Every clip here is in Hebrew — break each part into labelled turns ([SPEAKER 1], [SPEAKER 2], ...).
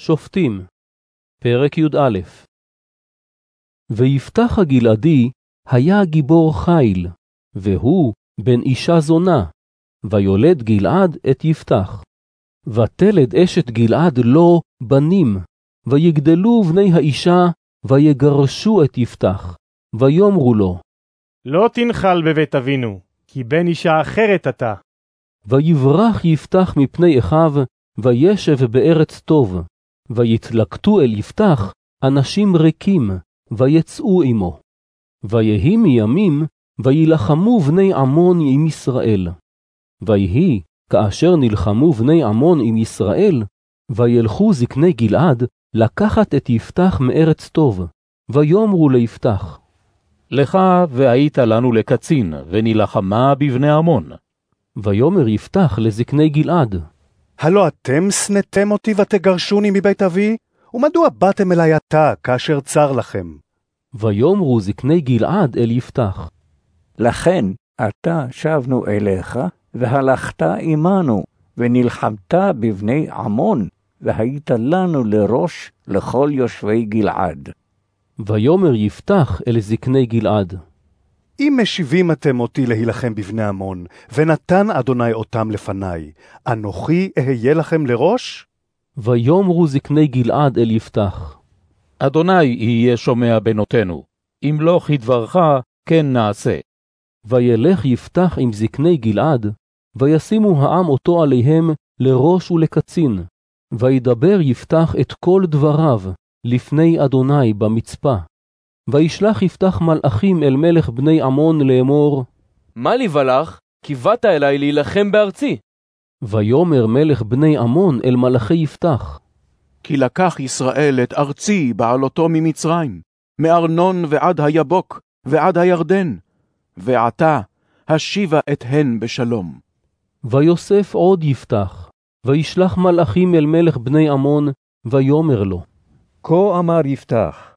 [SPEAKER 1] שופטים, פרק י"א ויפתח הגלעדי היה גיבור חיל, והוא בן אישה זונה, ויולד גלעד את יפתח. ותלד אשת גלעד לו בנים, ויגדלו בני האישה, ויגרשו את יפתח, ויאמרו לו,
[SPEAKER 2] לא תנחל בבית אבינו, כי בן אישה אחרת אתה.
[SPEAKER 1] ויברח יפתח מפני אחיו, וישב בארץ טוב, ויתלקטו אל יפתח אנשים ריקים, ויצאו עמו. ויהי מימים, וילחמו בני עמון עם ישראל. ויהי, כאשר נלחמו בני עמון עם ישראל, וילכו זקני גלעד לקחת את יפתח מארץ טוב, ויאמרו ליפתח,
[SPEAKER 3] לך והיית לנו לקצין, ונלחמה בבני עמון.
[SPEAKER 1] ויאמר יפתח לזקני גלעד,
[SPEAKER 4] הלא אתם שנאתם אותי ותגרשוני מבית אבי? ומדוע באתם אלי עתה כאשר צר לכם?
[SPEAKER 1] ויאמרו זקני גלעד אל יפתח,
[SPEAKER 5] לכן עתה שבנו אליך, והלכת עמנו, ונלחמת בבני עמון, והיית לנו לראש לכל יושבי גלעד.
[SPEAKER 1] ויאמר יפתח אל זקני גלעד,
[SPEAKER 4] אם משיבים אתם אותי להילחם בבני עמון, ונתן אדוני אותם לפניי, אנוכי אהיה לכם לראש?
[SPEAKER 1] ויאמרו זקני גלעד אל יפתח,
[SPEAKER 3] אדוני יהיה שומע בנותינו, אם לא כדברך, כן נעשה.
[SPEAKER 1] וילך יפתח עם זקני גלעד, וישימו העם אותו עליהם לראש ולקצין, וידבר יפתח את כל דבריו לפני אדוני במצפה. וישלח יפתח מלאכים אל מלך בני עמון לאמור,
[SPEAKER 6] מה לי ולך? כי באת אלי להילחם בארצי.
[SPEAKER 1] ויאמר מלך בני עמון אל מלאכי יפתח,
[SPEAKER 7] כי לקח ישראל את ארצי בעלותו ממצרים, מארנון ועד היבוק ועד הירדן, ועתה השיבה את הן בשלום.
[SPEAKER 1] ויוסף עוד יפתח, וישלח מלאכים אל מלך בני עמון, ויאמר לו,
[SPEAKER 8] כה אמר יפתח,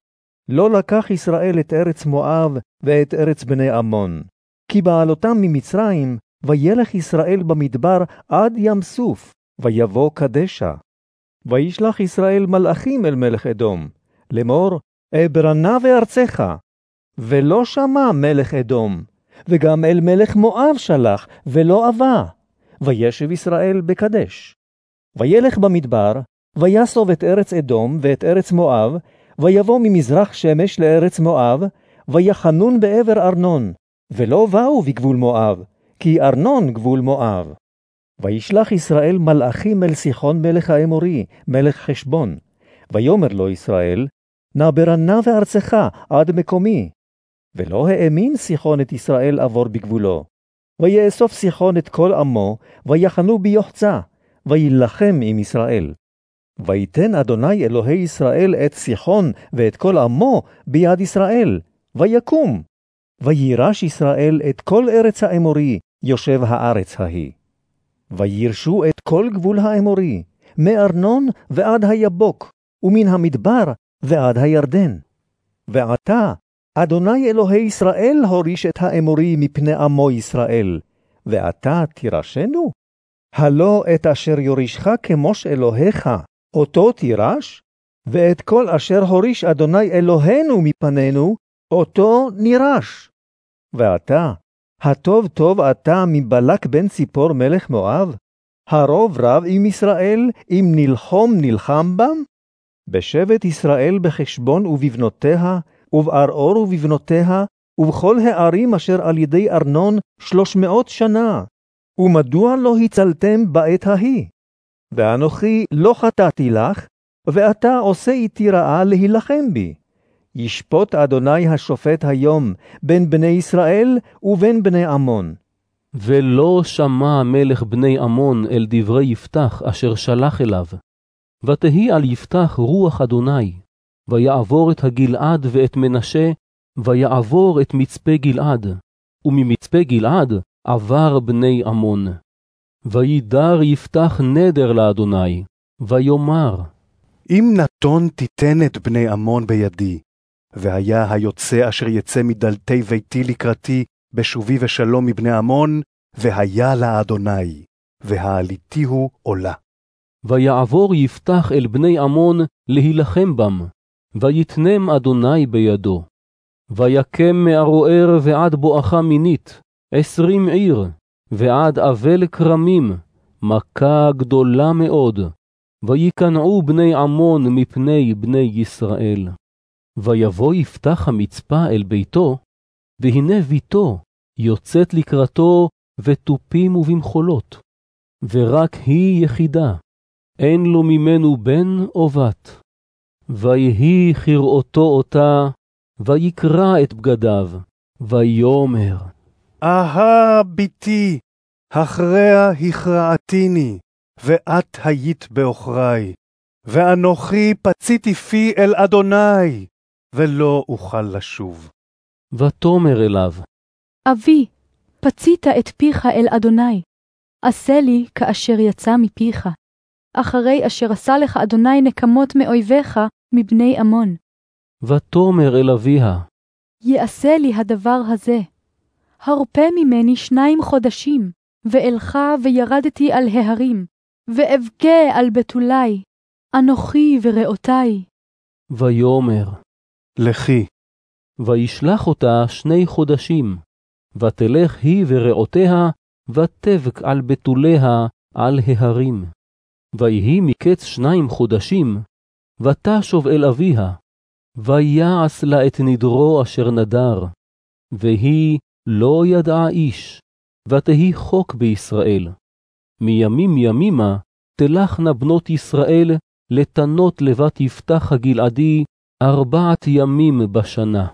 [SPEAKER 8] לא לקח ישראל את ארץ מואב ואת ארץ בני עמון, כי בעלותם ממצרים, וילך ישראל במדבר עד ים סוף, ויבוא קדשה. וישלח ישראל מלאכים אל מלך אדום, לאמור, אברנה וארצך. ולא שמע מלך אדום, וגם אל מלך מואב שלח, ולא אבה. וישב ישראל בקדש. וילך במדבר, ויסוב את ארץ אדום ואת ארץ מואב, ויבוא ממזרח שמש לארץ מואב, ויחנון בעבר ארנון, ולא באו בגבול מואב, כי ארנון גבול מואב. וישלח ישראל מלאכים אל סיחון מלך האמורי, מלך חשבון. ויאמר לו ישראל, נא ברנה וארצך עד מקומי. ולא האמין סיחון את ישראל עבור בגבולו. ויאסוף סיחון את כל עמו, ויחנו ביוחצה, ויילחם עם ישראל. ויתן אדוני אלוהי ישראל את סיחון ואת כל עמו ביד ישראל, ויקום. וירש ישראל את כל ארץ האמורי, יושב הארץ ההיא. וירשו את כל גבול האמורי, מארנון ועד היבוק, ומן המדבר ועד הירדן. ועתה, אדוני אלוהי ישראל הוריש את האמורי מפני עמו ישראל, ועתה תירשנו? הלא את אשר יורישך כמוש אלוהיך, אותו תירש? ואת כל אשר הוריש אדוני אלוהינו מפנינו, אותו נירש. ועתה, הטוב טוב אתה מבלק בן ציפור מלך מואב? הרוב רב עם ישראל, אם נלחום נלחם בם? בשבט ישראל בחשבון ובבנותיה, ובערעור ובבנותיה, ובכל הערים אשר על ידי ארנון שלוש מאות שנה. ומדוע לא הצלתם בעת ההיא? ואנוכי לא חטאתי לך, ואתה עושה איתי רעה להילחם בי. ישפוט אדוני השופט היום בין בני ישראל ובין בני עמון.
[SPEAKER 1] ולא שמע מלך בני עמון אל דברי יפתח אשר שלח אליו. ותהי על יפתח רוח אדוני, ויעבור את הגלעד ואת מנשה, ויעבור את מצפה גלעד, וממצפה גלעד עבר בני עמון. וידר יפתח נדר לאדוני, ויאמר,
[SPEAKER 4] אם נתון תיתן את בני עמון בידי, והיה היוצא אשר יצא מדלתי ביתי לקראתי, בשובי ושלום מבני עמון, והיה לאדוני, והעליתיהו עולה.
[SPEAKER 1] ויעבור יפתח אל בני עמון להילחם בם, ויתנם אדוני בידו. ויקם מערוער ועד בואכה מינית, עשרים עיר, ועד אבל כרמים, מכה גדולה מאוד, ויקנעו בני עמון מפני בני ישראל. ויבוא יפתח המצפה אל ביתו, והנה ביתו יוצאת לקראתו ותופים ובמחולות, ורק היא יחידה, אין לו ממנו בן או בת. ויהי כראותו אותה, ויקרע את בגדיו, ויאמר,
[SPEAKER 4] אהה בתי, הכרע הכרעתיני, ואת היית בעוכרי, ואנוכי פציתי פי אל אדוני, ולא אוכל לשוב.
[SPEAKER 1] ותאמר אליו,
[SPEAKER 9] אבי, פצית את פיך אל אדוני, עשה לי כאשר יצא מפיך, אחרי אשר עשה לך אדוני נקמות מאויביך מבני עמון.
[SPEAKER 1] ותאמר אל אביה,
[SPEAKER 9] יעשה לי הדבר הזה. הרפה ממני שניים חודשים, ואלך וירדתי על ההרים, ואבכה על בתולי, אנוכי ורעותי.
[SPEAKER 1] ויאמר,
[SPEAKER 4] לכי,
[SPEAKER 1] וישלח אותה שני חודשים, ותלך היא ורעותיה, ותבק על בתוליה על ההרים. ויהי מקץ שניים חודשים, ותשוב אל אביה, ויעש לה את נדרו אשר נדר, והיא לא ידעה איש, ותהי חוק בישראל. מימים ימימה תלכנה בנות ישראל לתנות לבת יפתח הגלעדי ארבעת ימים בשנה.